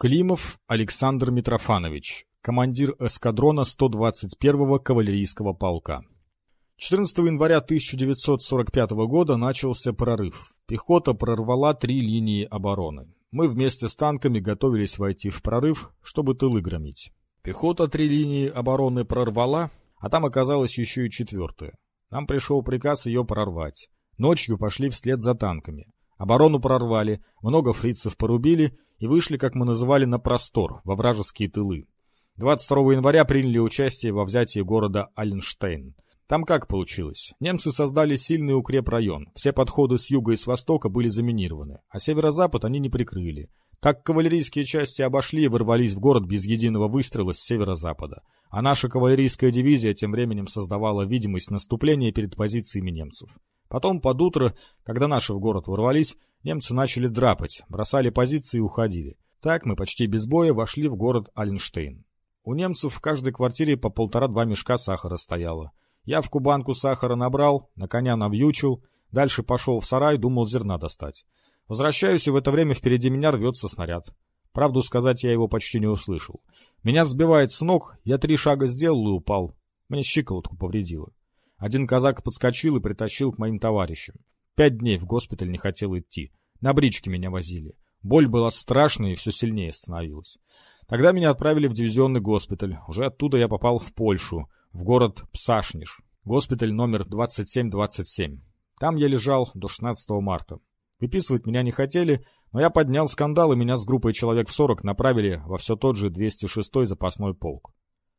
Климов Александр Митрофанович, командир эскадрона 121-го кавалерийского полка. 14 января 1945 года начался прорыв. Пехота прорвала три линии обороны. Мы вместе с танками готовились войти в прорыв, чтобы тылы громить. Пехота три линии обороны прорвала, а там оказалась еще и четвертая. Нам пришел приказ ее прорвать. Ночью пошли вслед за танками. Оборону прорвали, много фрицев порубили и вышли, как мы называли, на простор, во вражеские тылы. 22 января приняли участие во взятии города Альнштейн. Там как получилось? Немцы создали сильный укрепрайон, все подходы с юга и с востока были заминированы, а северо-запад они не прикрыли. Так кавалерийские части обошли и ворвались в город без единого выстрела с северо-запада. А наша кавалерийская дивизия тем временем создавала видимость наступления перед позициями немцев. Потом под утро, когда наши в город ворвались, немцы начали драпать, бросали позиции и уходили. Так мы почти без боя вошли в город Альнштейн. У немцев в каждой квартире по полтора-два мешка сахара стояло. Я в кубанку сахара набрал, на коня навьючил, дальше пошел в сарай, думал зерна достать. Возвращаюсь, и в это время впереди меня рвется снаряд. Правду сказать, я его почти не услышал. Меня сбивает с ног, я три шага сделал и упал. Мне щиколотку повредило. Один казак подскочил и притащил к моим товарищам. Пять дней в госпиталь не хотел идти. На бричке меня возили. Боль была страшная и все сильнее становилась. Тогда меня отправили в дивизионный госпиталь. Уже оттуда я попал в Польшу, в город Псашниш. Госпиталь номер 2727. Там я лежал до 16 марта. Выписывать меня не хотели, но я поднял скандал, и меня с группой человек в 40 направили во все тот же 206-й запасной полк.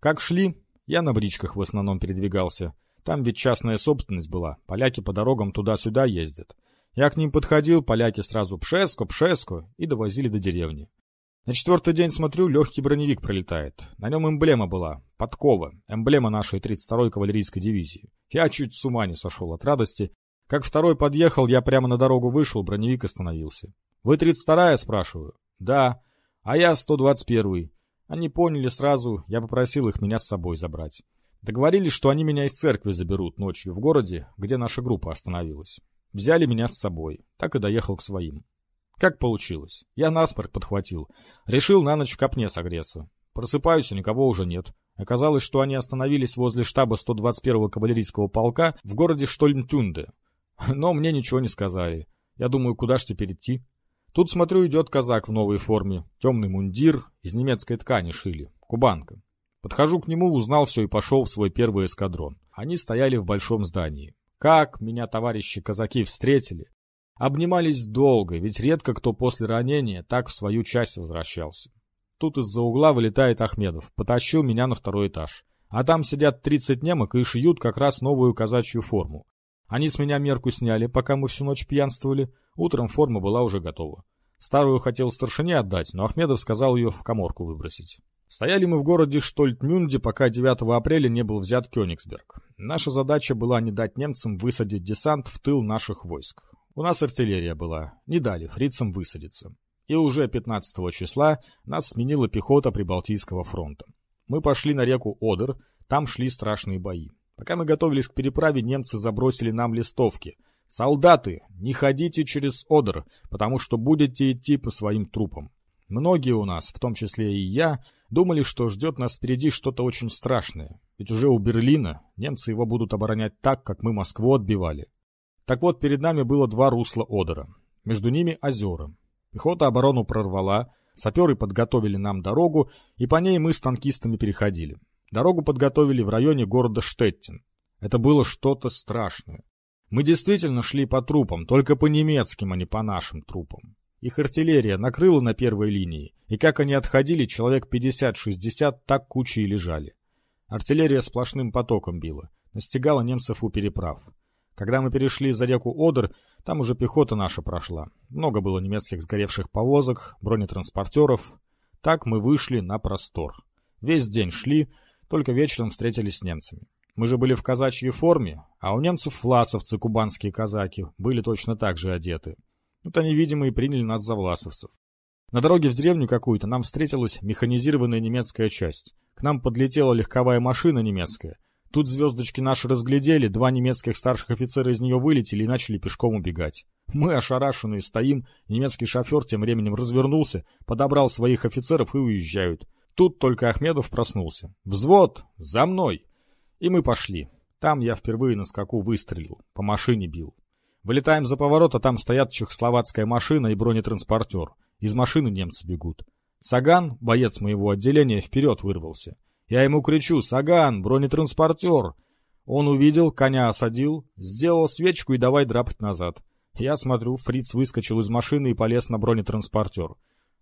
Как шли, я на бричках в основном передвигался. Там ведь частная собственность была, поляки по дорогам туда-сюда ездят. Я к ним подходил, поляки сразу пшеско, пшеско и довозили до деревни. На четвертый день смотрю, легкий броневик пролетает. На нем эмблема была, подкова, эмблема нашей 32-й кавалерийской дивизии. Я чуть с ума не сошел от радости. Как второй подъехал, я прямо на дорогу вышел, броневик остановился. «Вы 32-я?» спрашиваю. «Да». «А я 121-й». Они поняли сразу, я попросил их меня с собой забрать. Договорились, что они меня из церкви заберут ночью в городе, где наша группа остановилась. Взяли меня с собой. Так и доехал к своим. Как получилось? Я насморк подхватил. Решил на ночь в копне согреться. Просыпаюсь, и никого уже нет. Оказалось, что они остановились возле штаба 121-го кавалерийского полка в городе Штольмтюнде. Но мне ничего не сказали. Я думаю, куда ж теперь идти? Тут, смотрю, идет казак в новой форме. Темный мундир, из немецкой ткани шили. Кубанка. Подхожу к нему, узнал все и пошел в свой первый эскадрон. Они стояли в большом здании. Как меня товарищи казаки встретили! Обнимались долго, ведь редко кто после ранения так в свою часть возвращался. Тут из-за угла вылетает Ахмедов, потащил меня на второй этаж. А там сидят 30 немок и шьют как раз новую казачью форму. Они с меня мерку сняли, пока мы всю ночь пьянствовали. Утром форма была уже готова. Старую хотел старшине отдать, но Ахмедов сказал ее в коморку выбросить. Стояли мы в городе Штольтмюнде, пока 9 апреля не был взят Кёнигсберг. Наша задача была не дать немцам высадить десант в тыл наших войск. У нас артиллерия была, не дали фрицам высадиться. И уже 15 числа нас сменила пехота Прибалтийского фронта. Мы пошли на реку Одер, там шли страшные бои. Пока мы готовились к переправе, немцы забросили нам листовки. «Солдаты, не ходите через Одер, потому что будете идти по своим трупам». Многие у нас, в том числе и я, Думали, что ждет нас впереди что-то очень страшное. Ведь уже у Берлина немцы его будут оборонять так, как мы Москву отбивали. Так вот, перед нами было два русла Одера. Между ними озера. Пехота оборону прорвала, саперы подготовили нам дорогу, и по ней мы с танкистами переходили. Дорогу подготовили в районе города Штеттин. Это было что-то страшное. Мы действительно шли по трупам, только по немецким, а не по нашим трупам. Их артиллерия накрыла на первой линии, и как они отходили, человек 50-60 так кучей лежали. Артиллерия сплошным потоком била, настигала немцев у переправ. Когда мы перешли за реку Одер, там уже пехота наша прошла. Много было немецких сгоревших повозок, бронетранспортеров. Так мы вышли на простор. Весь день шли, только вечером встретились с немцами. Мы же были в казачьей форме, а у немцев власовцы, кубанские казаки, были точно так же одеты. Вот они, видимо, и приняли нас за власовцев. На дороге в деревню какую-то нам встретилась механизированная немецкая часть. К нам подлетела легковая машина немецкая. Тут звездочки наши разглядели, два немецких старших офицера из нее вылетели и начали пешком убегать. Мы, ошарашенные, стоим, немецкий шофер тем временем развернулся, подобрал своих офицеров и уезжают. Тут только Ахмедов проснулся. «Взвод! За мной!» И мы пошли. Там я впервые на скаку выстрелил, по машине бил. Вылетаем за поворот, а там стоят чехословацкая машина и бронетранспортер. Из машины немцы бегут. Саган, боец моего отделения, вперед вырвался. Я ему кричу «Саган, бронетранспортер!» Он увидел, коня осадил, сделал свечку и давай драпать назад. Я смотрю, фриц выскочил из машины и полез на бронетранспортер.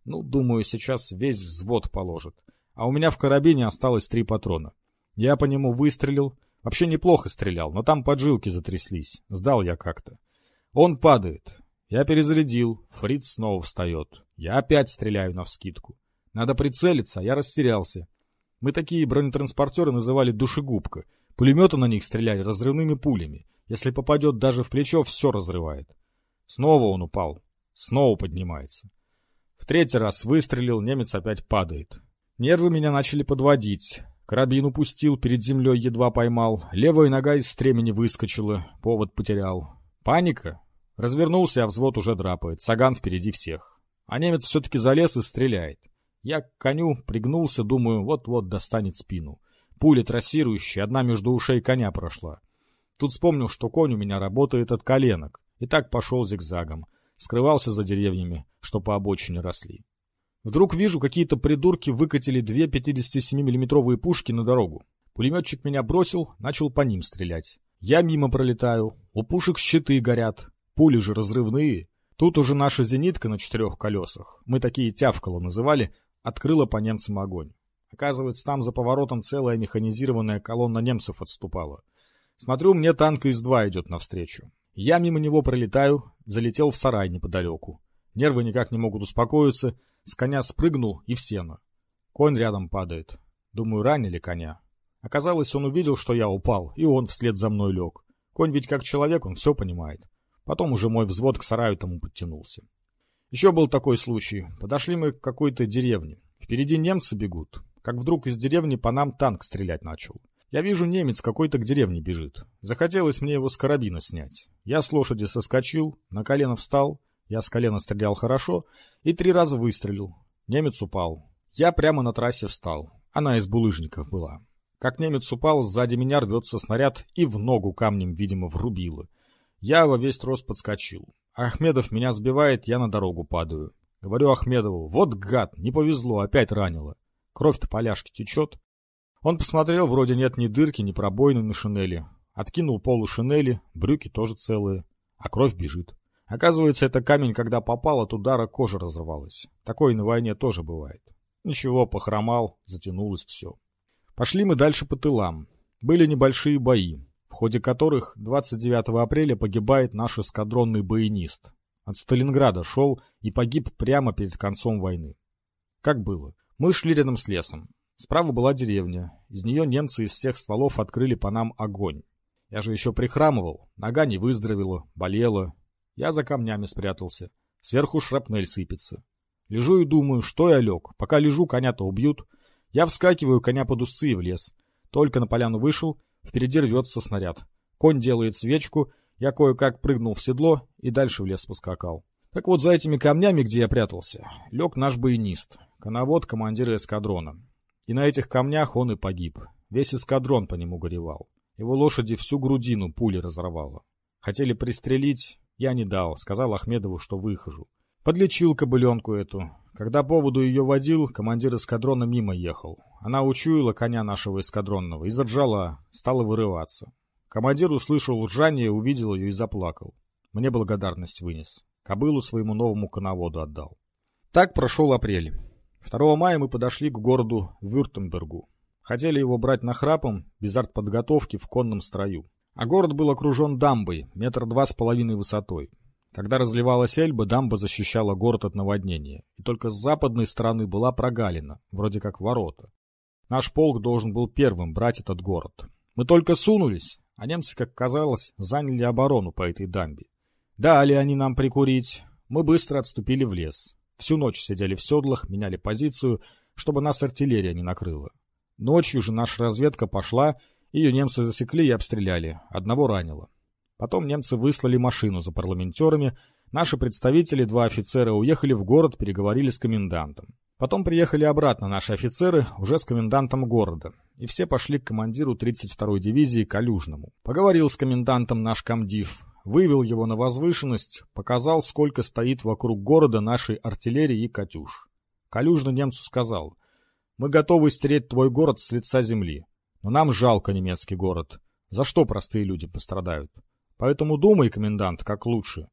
Ну, думаю, сейчас весь взвод положит. А у меня в карабине осталось три патрона. Я по нему выстрелил. Вообще неплохо стрелял, но там поджилки затряслись. Сдал я как-то. Он падает. Я перезарядил. Фриц снова встает. Я опять стреляю навскидку. Надо прицелиться, а я растерялся. Мы такие бронетранспортеры называли душегубка. Пулеметы на них стреляли разрывными пулями. Если попадет даже в плечо, все разрывает. Снова он упал. Снова поднимается. В третий раз выстрелил, немец опять падает. Нервы меня начали подводить. Карабин упустил, перед землей едва поймал. Левая нога из стремени выскочила, повод потерял. Паника. Развернулся, а взвод уже драпает. Саган впереди всех. А немец все-таки залез и стреляет. Я к коню пригнулся, думаю, вот-вот достанет спину. Пуля трассирующая, одна между ушей коня прошла. Тут вспомнил, что конь у меня работает от коленок. И так пошел зигзагом скрывался за деревьями, что по обочине росли. Вдруг вижу, какие-то придурки выкатили две 57 миллиметровые пушки на дорогу. Пулеметчик меня бросил, начал по ним стрелять. Я мимо пролетаю, у пушек щиты горят, пули же разрывные. Тут уже наша зенитка на четырех колесах, мы такие тявкало называли, открыла по немцам огонь. Оказывается, там за поворотом целая механизированная колонна немцев отступала. Смотрю, мне танк ИС-2 идет навстречу. Я мимо него пролетаю, залетел в сарай неподалеку. Нервы никак не могут успокоиться, с коня спрыгнул и в сено. Конь рядом падает. Думаю, ранили коня. Оказалось, он увидел, что я упал, и он вслед за мной лег. Конь ведь как человек, он все понимает. Потом уже мой взвод к сараю тому подтянулся. Еще был такой случай. Подошли мы к какой-то деревне. Впереди немцы бегут. Как вдруг из деревни по нам танк стрелять начал. Я вижу, немец какой-то к деревне бежит. Захотелось мне его с карабина снять. Я с лошади соскочил, на колено встал, я с колена стрелял хорошо и три раза выстрелил. Немец упал. Я прямо на трассе встал. Она из булыжников была. Как немец упал, сзади меня рвется снаряд и в ногу камнем, видимо, врубило. Я во весь рост подскочил. Ахмедов меня сбивает, я на дорогу падаю. Говорю Ахмедову, вот гад, не повезло, опять ранило. Кровь-то поляшки течет. Он посмотрел, вроде нет ни дырки, ни пробоины на шинели. Откинул полу шинели, брюки тоже целые, а кровь бежит. Оказывается, это камень, когда попал, от удара кожа разорвалась. Такое на войне тоже бывает. Ничего, похромал, затянулось все. Пошли мы дальше по тылам. Были небольшие бои, в ходе которых 29 апреля погибает наш эскадронный баянист. От Сталинграда шел и погиб прямо перед концом войны. Как было? Мы шли рядом с лесом. Справа была деревня. Из нее немцы из всех стволов открыли по нам огонь. Я же еще прихрамывал. Нога не выздоровела, болела. Я за камнями спрятался. Сверху шрапнель сыпется. Лежу и думаю, что я лег. Пока лежу, коня-то убьют. Я вскакиваю, коня под усы и в лес. Только на поляну вышел, впереди рвется снаряд. Конь делает свечку, я кое-как прыгнул в седло и дальше в лес поскакал. Так вот, за этими камнями, где я прятался, лег наш баянист, коновод командира эскадрона. И на этих камнях он и погиб. Весь эскадрон по нему горевал. Его лошади всю грудину пули разорвало. Хотели пристрелить, я не дал, сказал Ахмедову, что выхожу. Подлечил кобыленку эту. Когда поводу ее водил, командир эскадрона мимо ехал. Она учуяла коня нашего эскадронного и заржала, стала вырываться. Командир услышал ржание, увидел ее и заплакал. Мне благодарность вынес. Кобылу своему новому коноводу отдал. Так прошел апрель. 2 мая мы подошли к городу Вюртембергу. Хотели его брать нахрапом, без артподготовки, в конном строю. А город был окружен дамбой, метр два с половиной высотой. Когда разливалась Эльба, дамба защищала город от наводнения, и только с западной стороны была прогалина, вроде как ворота. Наш полк должен был первым брать этот город. Мы только сунулись, а немцы, как казалось, заняли оборону по этой дамбе. Дали они нам прикурить, мы быстро отступили в лес. Всю ночь сидели в седлах, меняли позицию, чтобы нас артиллерия не накрыла. Ночью же наша разведка пошла Ее немцы засекли и обстреляли. Одного ранило. Потом немцы выслали машину за парламентерами. Наши представители, два офицера, уехали в город, переговорили с комендантом. Потом приехали обратно наши офицеры, уже с комендантом города. И все пошли к командиру 32-й дивизии Калюжному. Поговорил с комендантом наш комдив, вывел его на возвышенность, показал, сколько стоит вокруг города нашей артиллерии и «Катюш». Калюжный немцу сказал, «Мы готовы стереть твой город с лица земли, но нам жалко немецкий город. За что простые люди пострадают? Поэтому думай, комендант, как лучше.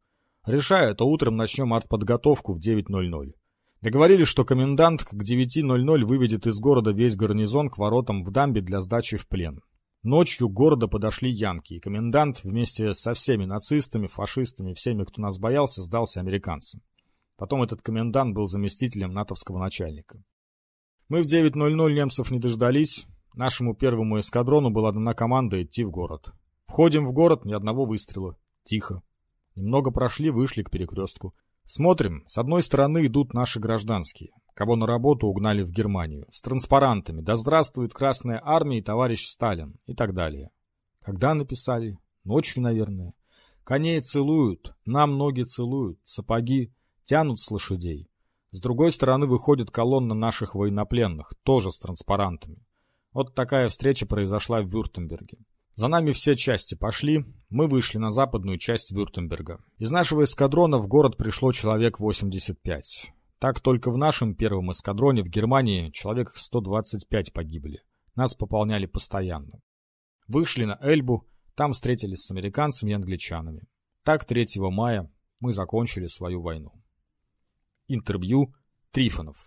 Решай, это утром начнем артподготовку в 9.00». Договорились, что комендант к 9.00 выведет из города весь гарнизон к воротам в дамбе для сдачи в плен. Ночью к городу подошли янки, и комендант вместе со всеми нацистами, фашистами, всеми, кто нас боялся, сдался американцам. Потом этот комендант был заместителем натовского начальника. Мы в 9.00 немцев не дождались. Нашему первому эскадрону была дана команда идти в город. Входим в город, ни одного выстрела. Тихо. Немного прошли, вышли к перекрестку. Смотрим, с одной стороны идут наши гражданские, кого на работу угнали в Германию, с транспарантами «Да здравствует Красная Армия и товарищ Сталин» и так далее. Когда написали? Ночью, наверное. Коней целуют, нам ноги целуют, сапоги тянут с лошадей. С другой стороны выходит колонна наших военнопленных, тоже с транспарантами. Вот такая встреча произошла в Вюртемберге. За нами все части пошли, мы вышли на западную часть Вюртемберга. Из нашего эскадрона в город пришло человек 85. Так только в нашем первом эскадроне в Германии человек 125 погибли. Нас пополняли постоянно. Вышли на Эльбу, там встретились с американцами и англичанами. Так 3 мая мы закончили свою войну. Интервью Трифонов